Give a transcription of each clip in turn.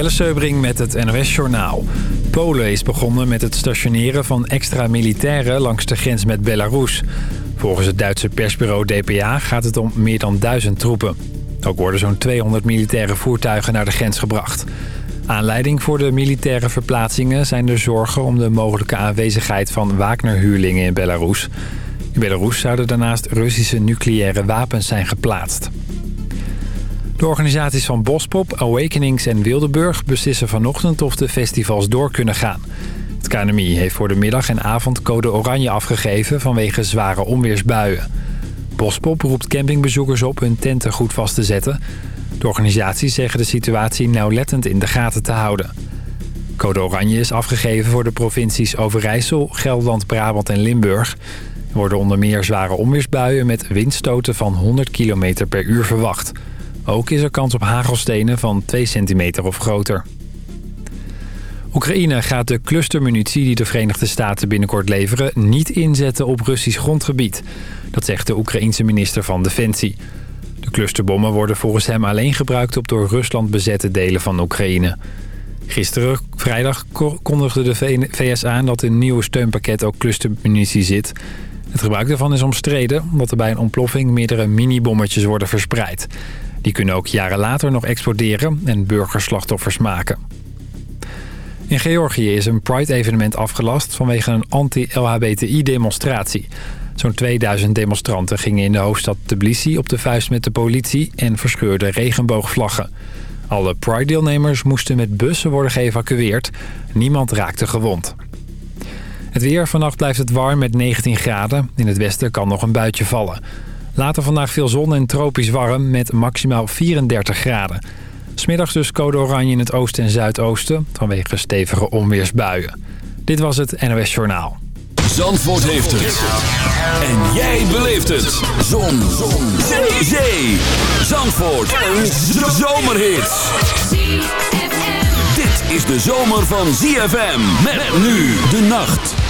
Jelle Seubring met het NOS Journaal. Polen is begonnen met het stationeren van extra militairen langs de grens met Belarus. Volgens het Duitse persbureau DPA gaat het om meer dan duizend troepen. Ook worden zo'n 200 militaire voertuigen naar de grens gebracht. Aanleiding voor de militaire verplaatsingen zijn de zorgen om de mogelijke aanwezigheid van Wagner-huurlingen in Belarus. In Belarus zouden daarnaast Russische nucleaire wapens zijn geplaatst. De organisaties van Bospop, Awakenings en Wildeburg beslissen vanochtend of de festivals door kunnen gaan. Het KNMI heeft voor de middag en avond code oranje afgegeven vanwege zware onweersbuien. Bospop roept campingbezoekers op hun tenten goed vast te zetten. De organisaties zeggen de situatie nauwlettend in de gaten te houden. Code oranje is afgegeven voor de provincies Overijssel, Gelderland, Brabant en Limburg. Er worden onder meer zware onweersbuien met windstoten van 100 km per uur verwacht. Ook is er kans op hagelstenen van 2 centimeter of groter. Oekraïne gaat de clustermunitie die de Verenigde Staten binnenkort leveren... niet inzetten op Russisch grondgebied. Dat zegt de Oekraïense minister van Defensie. De clusterbommen worden volgens hem alleen gebruikt op door Rusland bezette delen van Oekraïne. Gisteren, vrijdag, kondigde de VS aan dat in een nieuwe steunpakket ook clustermunitie zit. Het gebruik daarvan is omstreden omdat er bij een ontploffing meerdere minibommetjes worden verspreid. Die kunnen ook jaren later nog exploderen en burgerslachtoffers maken. In Georgië is een Pride-evenement afgelast vanwege een anti-LHBTI-demonstratie. Zo'n 2000 demonstranten gingen in de hoofdstad Tbilisi op de vuist met de politie en verscheurden regenboogvlaggen. Alle Pride-deelnemers moesten met bussen worden geëvacueerd. Niemand raakte gewond. Het weer. Vannacht blijft het warm met 19 graden. In het westen kan nog een buitje vallen. Later vandaag veel zon en tropisch warm met maximaal 34 graden. Smiddags dus code oranje in het oosten en zuidoosten... vanwege stevige onweersbuien. Dit was het NOS Journaal. Zandvoort heeft het. En jij beleeft het. Zon. zon. Zee. Zandvoort. Een zomerhit. Dit is de zomer van ZFM. Met nu de nacht.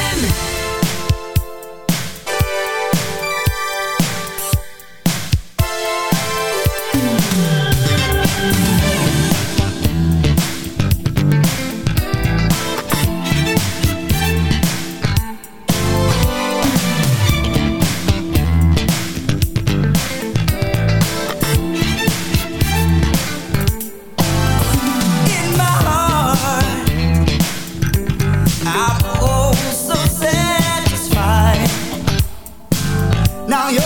Now you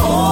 home.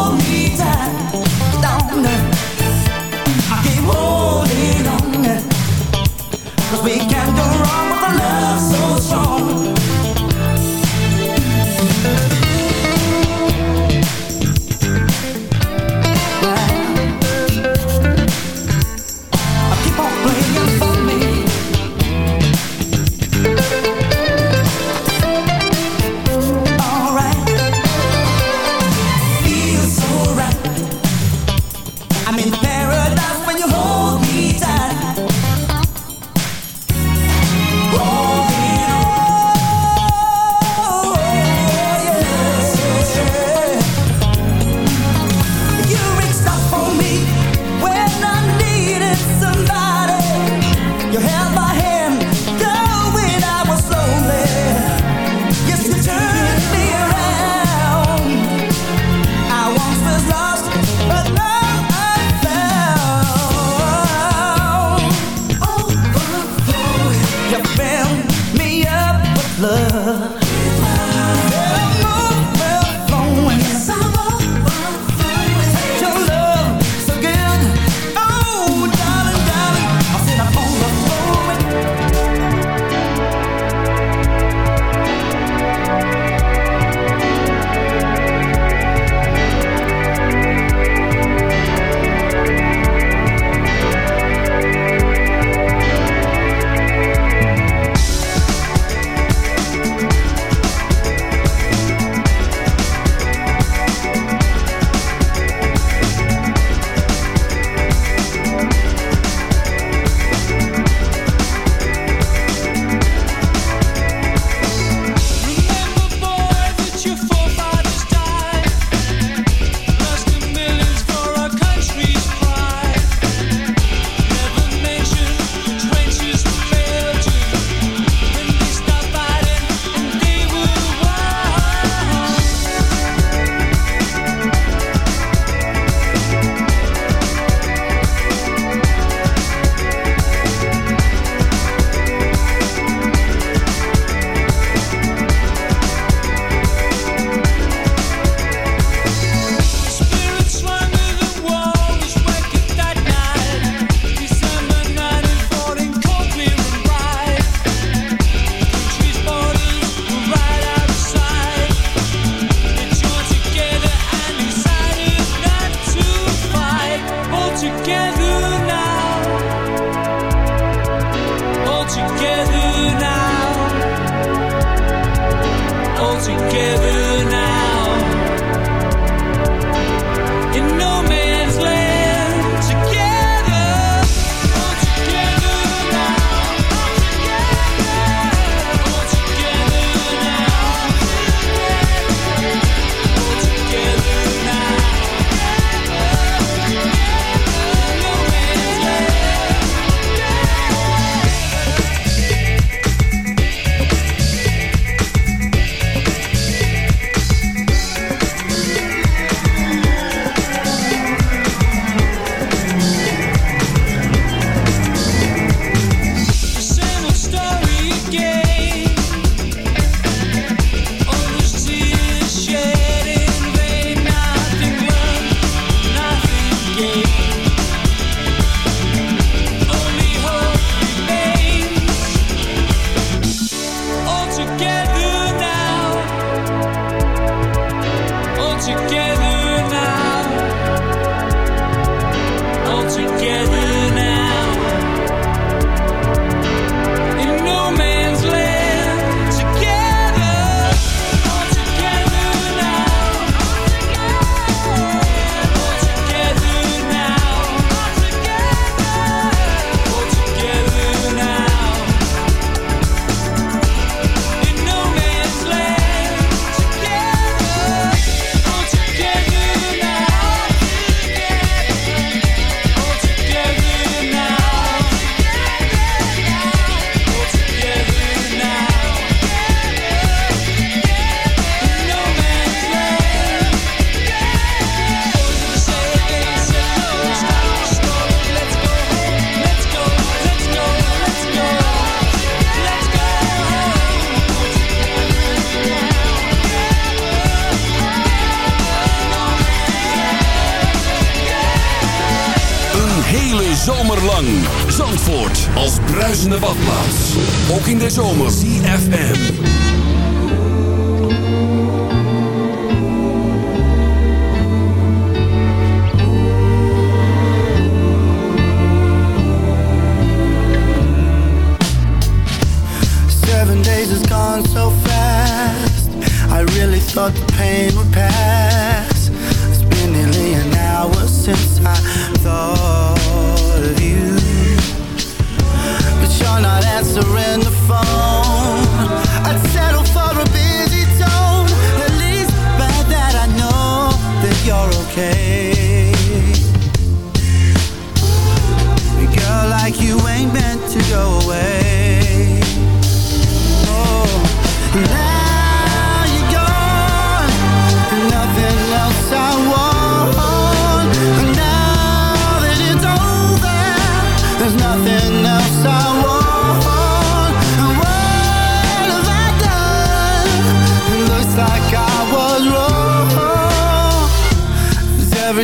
I thought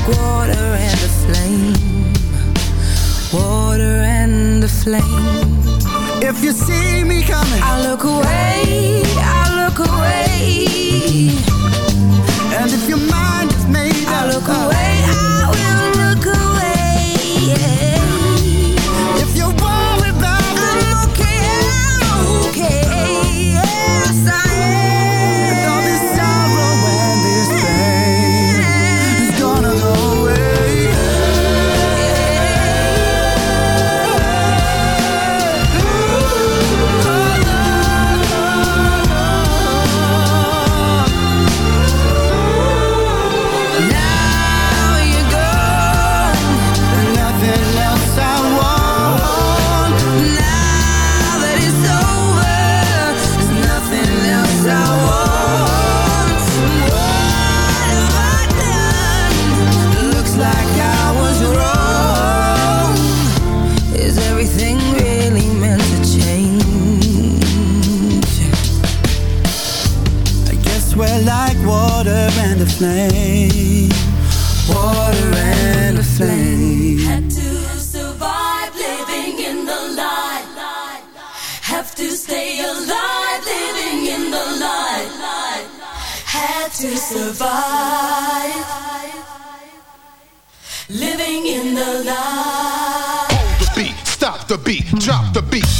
like water and a flame. Water and the flame. If you see me coming I look away, I look away. And if your mind is made I look away. Drop the beat.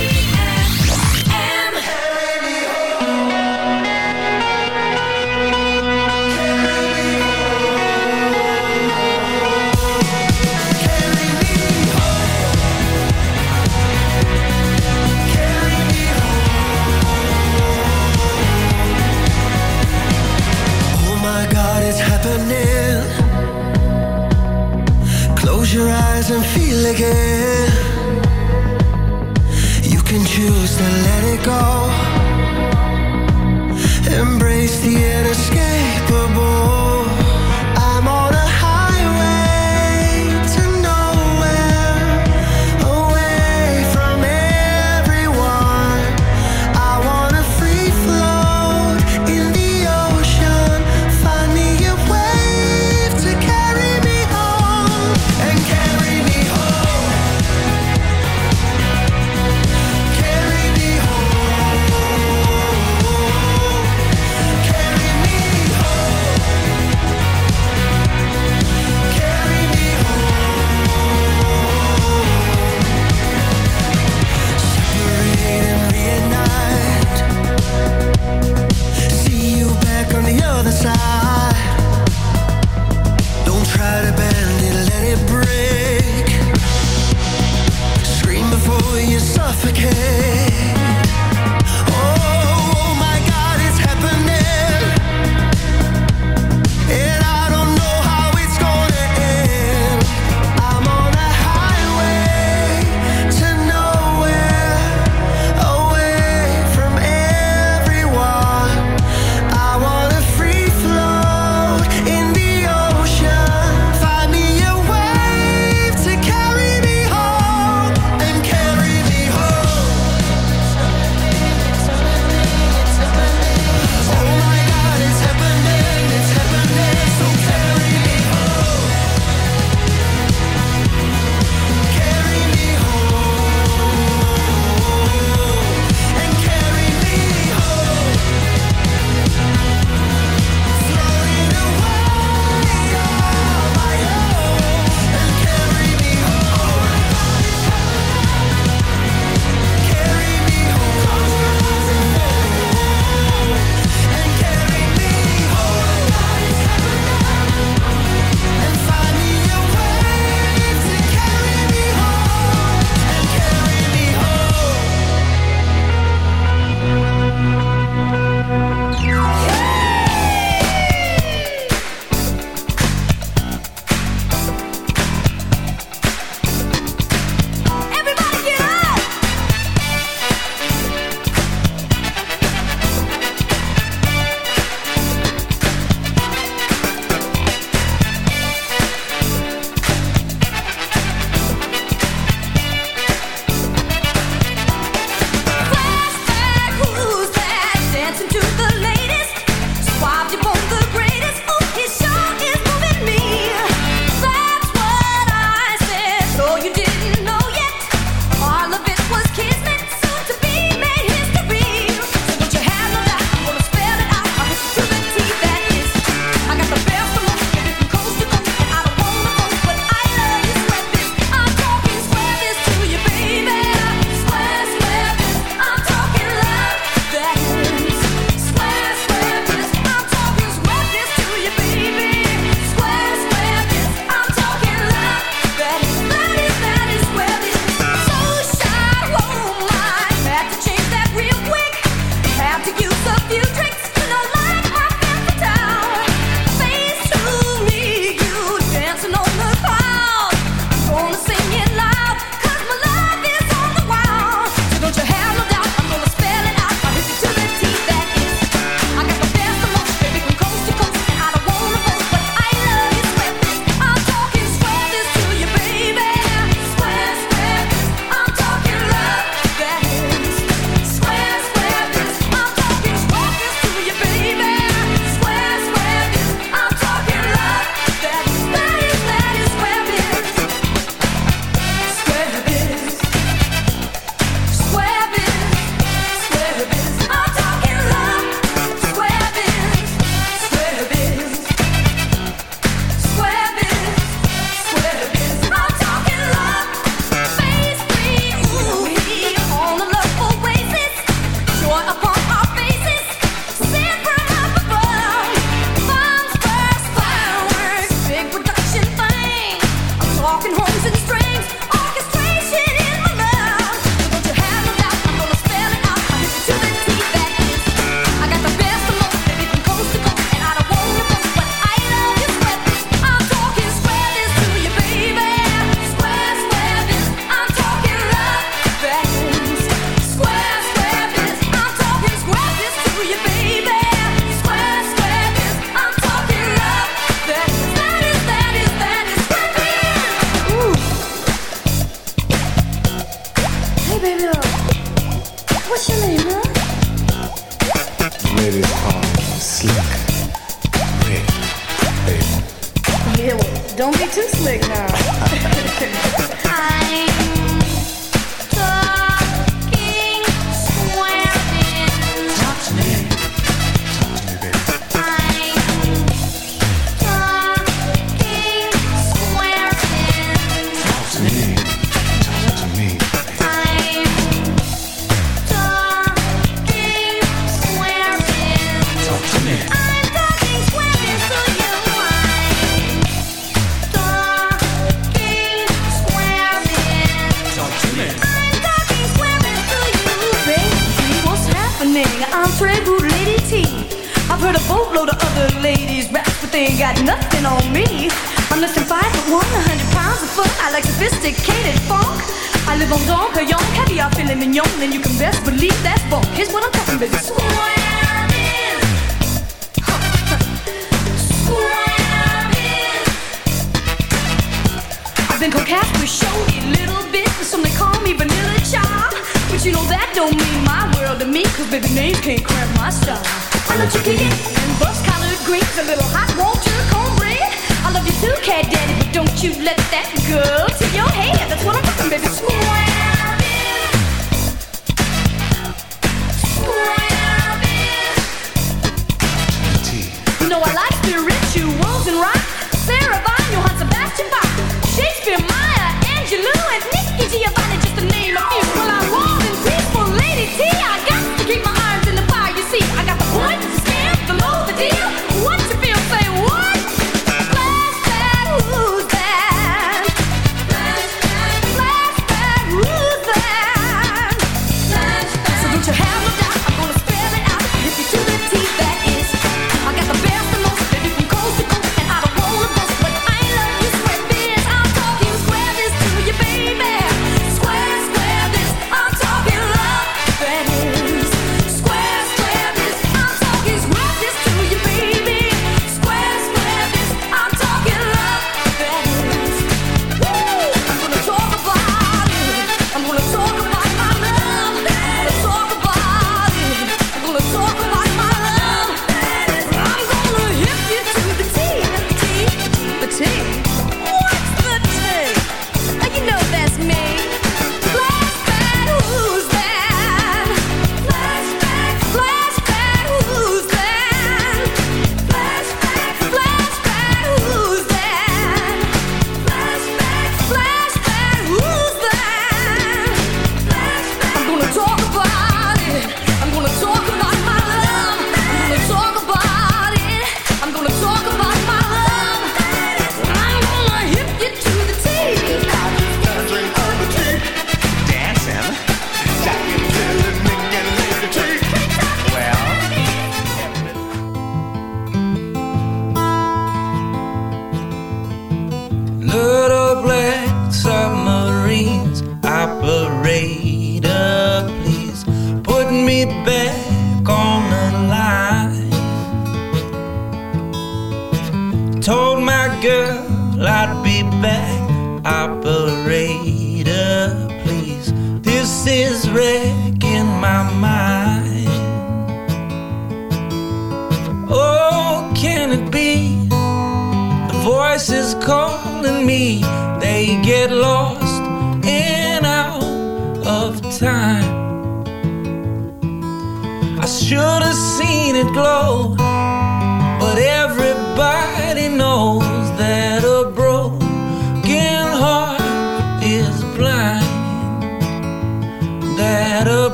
and feel again. You can choose to let it go. Embrace the inner skin.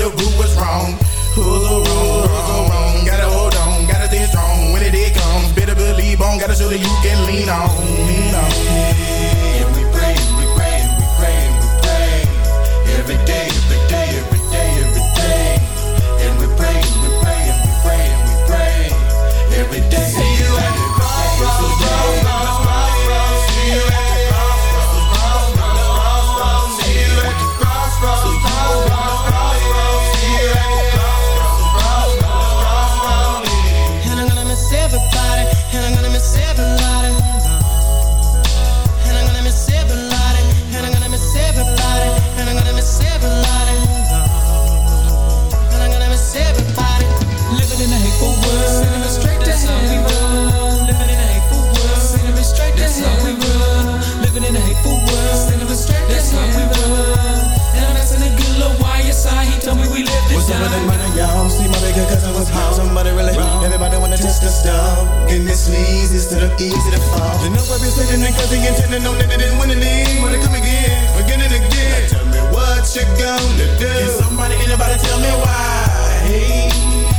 the group was wrong. Who's so wrong? Who's wrong? Gotta hold on, gotta stay strong. When it it comes, better believe on. Gotta show that you can lean on. Lean on. And we pray, we pray, we pray, we pray every day. to stop. Give me sleeves instead of easy to fall. You know I've been sitting and cussing and telling no that it is winning it. Wanna come again, again and again. Now tell me what you gonna do. Can somebody, anybody tell me why? Hey,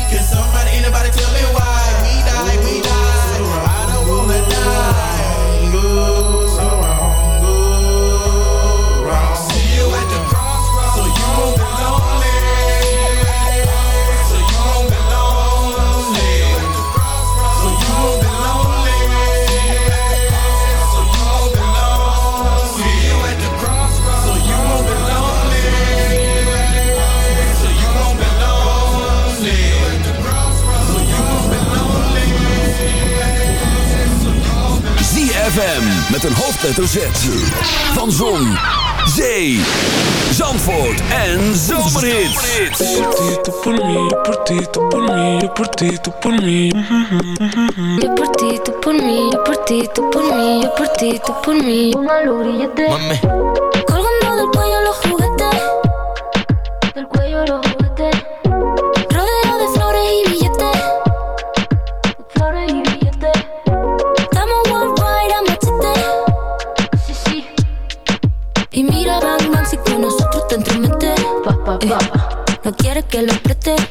can somebody, anybody tell me why? We die, we die. I don't wanna die. Ooh. hoofdletter Z. Van Zon, Zee, Zandvoort en Zomerhits. Yo por mí, yo por ti, tú por mí, yo por ti, tú por mí. Yo por ti, tú por mí, yo por ti, tú por mí, yo por ti, tú por mí. Una lurilla de... Mami. Colgando del cuello los que lo preste.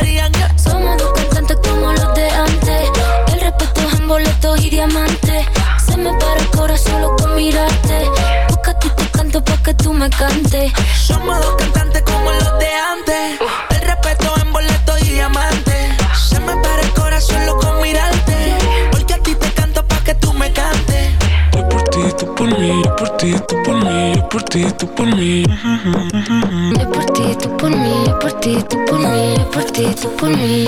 Brillarían. Somos dos cantantes como los de antes. El respeto es en boletos y diamantes. Se me para el corazón solo con mirarte. Busca ti te canto pa' que tú me cantes. Somos dos cantantes ti, tú por mí. Yo por ti, tú por mí, yo por ti, tú por mí, yo por ti, tú por mí.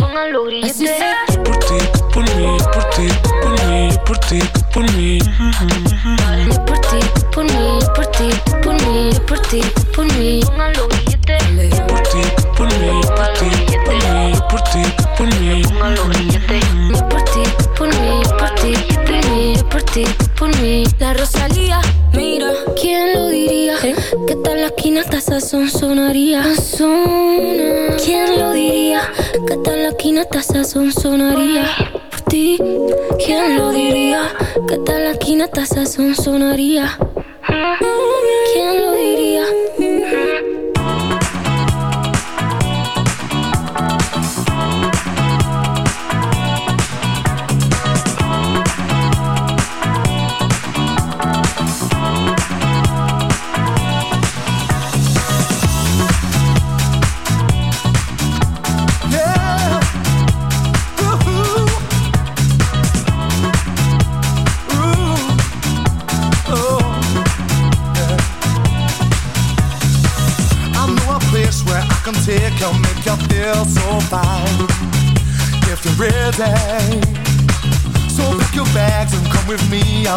Así. Yo por ti, tú por mí, yo por ti, tú por mí, yo por ti, tú por mí. Yo por ti, tú por mí, yo por ti, tú por mí, yo por ti, tú por mí. Yo por ti, tú por mí, yo por ti, tú por mí, yo por ti, tú por mí. Yo por ti, tú por mí, yo por ti, tú por mí, yo por ti, tú por mí. La Rosalía, mira, ¿quién diría? Que tal la esquina hasta sazón sonaría. Sazona. ¿Quién lo diría? Que tal la esquina hasta sazón sonaría. Por ti, ¿quién lo diría? Que tal la esquina hasta sazón sonaría.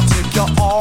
I'll take your all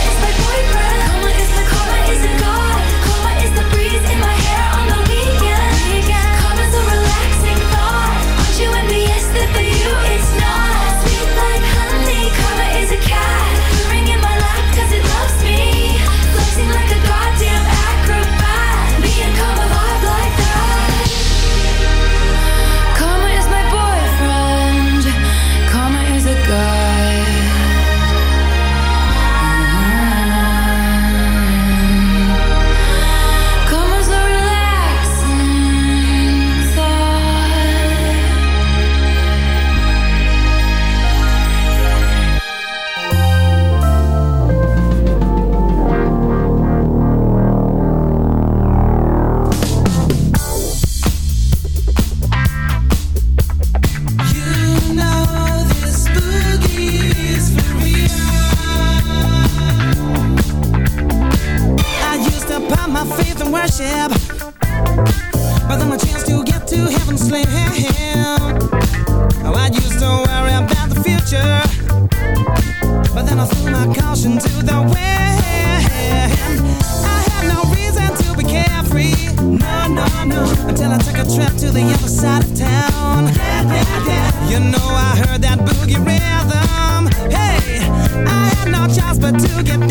prosper to get